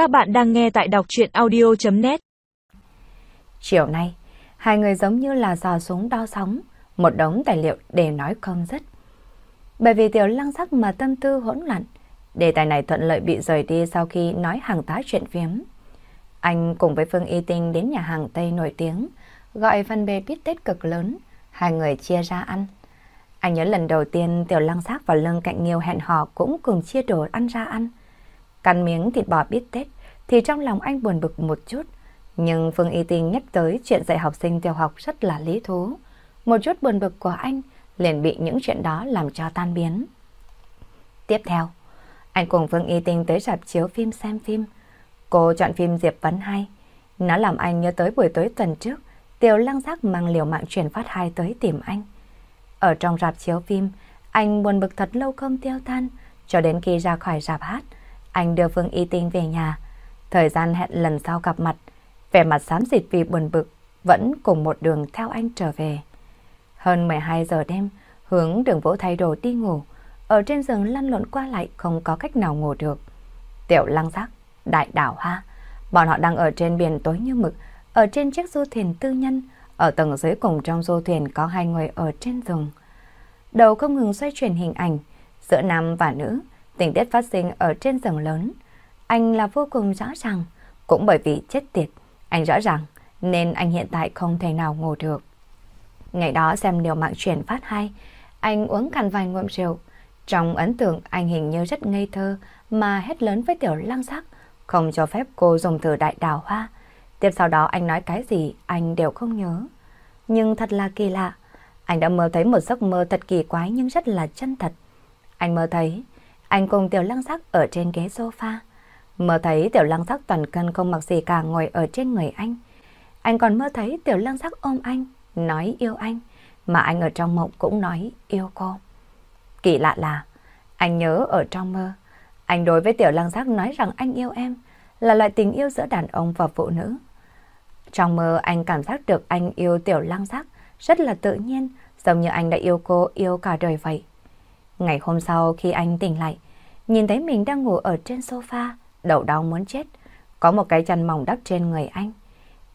Các bạn đang nghe tại đọc chuyện audio.net Chiều nay, hai người giống như là dò súng đo sóng, một đống tài liệu để nói không dứt. Bởi vì tiểu lăng sắc mà tâm tư hỗn loạn, đề tài này thuận lợi bị rời đi sau khi nói hàng tá chuyện phiếm. Anh cùng với Phương Y Tinh đến nhà hàng Tây nổi tiếng, gọi phần bê bít tết cực lớn, hai người chia ra ăn. Anh nhớ lần đầu tiên Tiểu Lăng Giác và Lương Cạnh Nghiêu hẹn hò cũng cùng chia đồ ăn ra ăn. Cắn miếng thịt bò bít tết thì trong lòng anh buồn bực một chút. Nhưng Phương Y Tinh nhắc tới chuyện dạy học sinh tiểu học rất là lý thú. Một chút buồn bực của anh liền bị những chuyện đó làm cho tan biến. Tiếp theo, anh cùng Phương Y Tinh tới rạp chiếu phim xem phim. Cô chọn phim Diệp Vấn hay Nó làm anh nhớ tới buổi tối tuần trước, Tiểu Lăng Giác mang liều mạng truyền phát hai tới tìm anh. Ở trong rạp chiếu phim, anh buồn bực thật lâu không tiêu tan, cho đến khi ra khỏi rạp hát, anh đưa Phương Y Tinh về nhà. Thời gian hẹn lần sau gặp mặt, vẻ mặt xám xịt vì buồn bực, vẫn cùng một đường theo anh trở về. Hơn 12 giờ đêm, hướng đường vũ thay đồ đi ngủ, ở trên giường lăn lộn qua lại không có cách nào ngủ được. Tiểu lăng giác, đại đảo hoa, bọn họ đang ở trên biển tối như mực, ở trên chiếc du thuyền tư nhân, ở tầng dưới cùng trong du thuyền có hai người ở trên giường. Đầu không ngừng xoay chuyển hình ảnh giữa nam và nữ, tình tiết phát sinh ở trên giường lớn. Anh là vô cùng rõ ràng, cũng bởi vì chết tiệt, anh rõ ràng nên anh hiện tại không thể nào ngủ được. Ngày đó xem điều mạng truyền phát hay, anh uống cạn vài ngụm rượu. Trong ấn tượng anh hình như rất ngây thơ mà hét lớn với tiểu lăng sắc, không cho phép cô dùng từ đại đào hoa. Tiếp sau đó anh nói cái gì anh đều không nhớ. Nhưng thật là kỳ lạ, anh đã mơ thấy một giấc mơ thật kỳ quái nhưng rất là chân thật. Anh mơ thấy anh cùng tiểu lăng sắc ở trên ghế sofa. Mơ thấy tiểu lăng sắc toàn cân không mặc gì cả ngồi ở trên người anh. Anh còn mơ thấy tiểu lăng sắc ôm anh, nói yêu anh, mà anh ở trong mộng cũng nói yêu cô. Kỳ lạ là, anh nhớ ở trong mơ, anh đối với tiểu lăng sắc nói rằng anh yêu em, là loại tình yêu giữa đàn ông và phụ nữ. Trong mơ anh cảm giác được anh yêu tiểu lăng sắc rất là tự nhiên, giống như anh đã yêu cô yêu cả đời vậy. Ngày hôm sau khi anh tỉnh lại, nhìn thấy mình đang ngủ ở trên sofa, đầu đau muốn chết, có một cái chăn mỏng đắp trên người anh.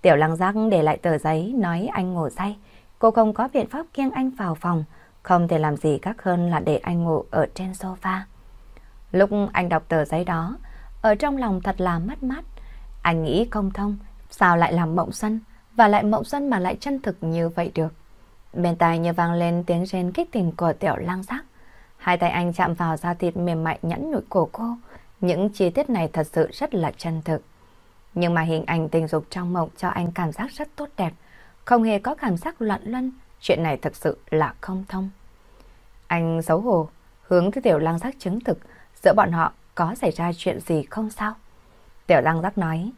Tiểu lăng giác để lại tờ giấy nói anh ngủ say, cô không có biện pháp kiêng anh vào phòng, không thể làm gì khác hơn là để anh ngủ ở trên sofa. Lúc anh đọc tờ giấy đó, ở trong lòng thật là mất mát. Anh nghĩ không thông, sao lại làm mộng xuân, và lại mộng xuân mà lại chân thực như vậy được. Bên tai như vang lên tiếng rên kích tình của tiểu lang giác. Hai tay anh chạm vào da thịt mềm mại nhẵn nhụi của cô. Những chi tiết này thật sự rất là chân thực. Nhưng mà hình ảnh tình dục trong mộng cho anh cảm giác rất tốt đẹp. Không hề có cảm giác loạn luân. Chuyện này thật sự là không thông. Anh xấu hổ, hướng tới tiểu lang giác chứng thực giữa bọn họ có xảy ra chuyện gì không sao? Tiểu lang giác nói,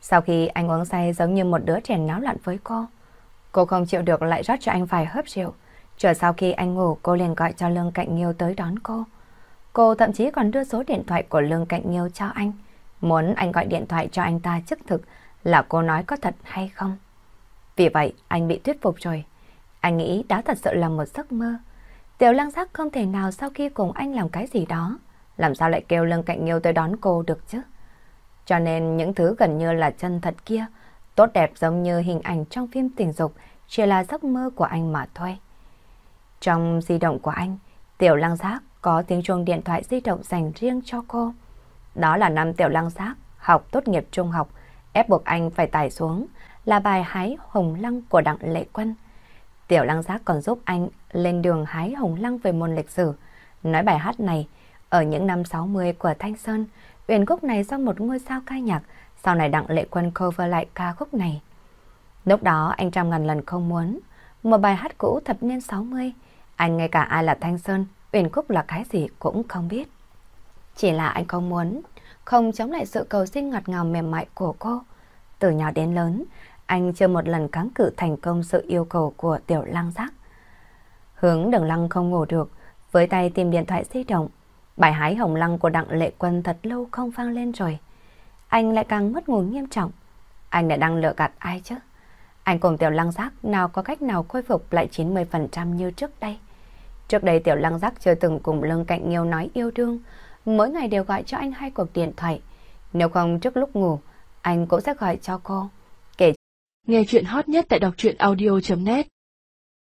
sau khi anh uống say giống như một đứa trẻ náo loạn với cô, cô không chịu được lại rót cho anh vài hớp rượu. Chờ sau khi anh ngủ, cô liền gọi cho Lương Cạnh Nghiêu tới đón cô. Cô thậm chí còn đưa số điện thoại của Lương Cạnh Nghiêu cho anh, muốn anh gọi điện thoại cho anh ta chức thực là cô nói có thật hay không. Vì vậy, anh bị thuyết phục rồi. Anh nghĩ đó thật sự là một giấc mơ. Tiểu lăng giác không thể nào sau khi cùng anh làm cái gì đó làm sao lại kêu Lương cạnh nghiêu tới đón cô được chứ? Cho nên những thứ gần như là chân thật kia, tốt đẹp giống như hình ảnh trong phim tình dục, chỉ là giấc mơ của anh mà thôi. Trong di động của anh, Tiểu Lăng Giác có tiếng chuông điện thoại di động dành riêng cho cô. Đó là năm Tiểu Lăng Giác học tốt nghiệp trung học, ép buộc anh phải tải xuống là bài hái hồng lăng của Đặng Lệ Quân. Tiểu Lăng Giác còn giúp anh lên đường hái hồng lăng về môn lịch sử. Nói bài hát này ở những năm 60 của Thanh Sơn, Uyển khúc này do một ngôi sao ca nhạc, sau này Đặng Lệ Quân cover lại ca khúc này. Lúc đó anh trăm ngàn lần không muốn, một bài hát cũ thập niên 60, anh ngay cả ai là Thanh Sơn, Uyển khúc là cái gì cũng không biết. Chỉ là anh không muốn, không chống lại sự cầu xin ngọt ngào mềm mại của cô. Từ nhỏ đến lớn, anh chưa một lần kháng cự thành công sự yêu cầu của tiểu lăng giác. Hướng đường lăng không ngủ được, với tay tìm điện thoại di động, Bài hái hồng lăng của Đặng Lệ Quân thật lâu không vang lên rồi. Anh lại càng mất ngủ nghiêm trọng. Anh đã đang lừa gạt ai chứ? Anh cùng Tiểu Lăng Giác nào có cách nào khôi phục lại 90% như trước đây? Trước đây Tiểu Lăng Giác chưa từng cùng Lương Cạnh Nghiêu nói yêu đương, mỗi ngày đều gọi cho anh hai cuộc điện thoại. Nếu không trước lúc ngủ, anh cũng sẽ gọi cho cô. Kể... Nghe chuyện hot nhất tại đọc truyện audio.net